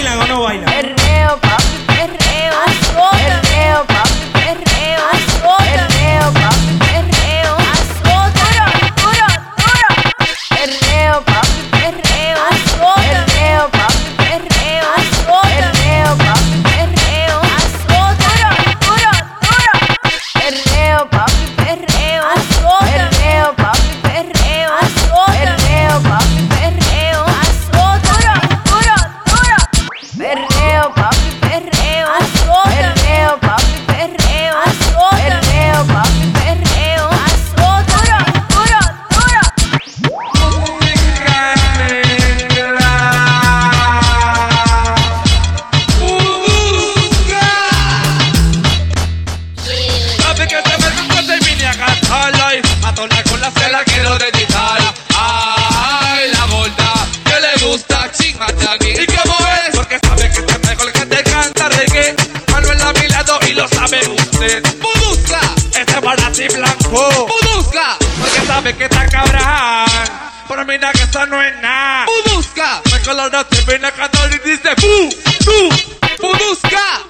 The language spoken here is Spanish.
¿bailan o no bailan? Perreo, papi, perreo. Cantarla y a tonar con la se la quiero dedicar. Ay, la gorda que le gusta chingachagui. ¿Y cómo es? Porque sabe que pego el que te canta reggae. Manuel a mi lado y lo sabe usted. Budusca, este es para ti blanco. Budusca, porque sabe que está cabrón. Pero mira que esto no es nada. Budusca, me colora te viene y dice Bu, Bu, tú.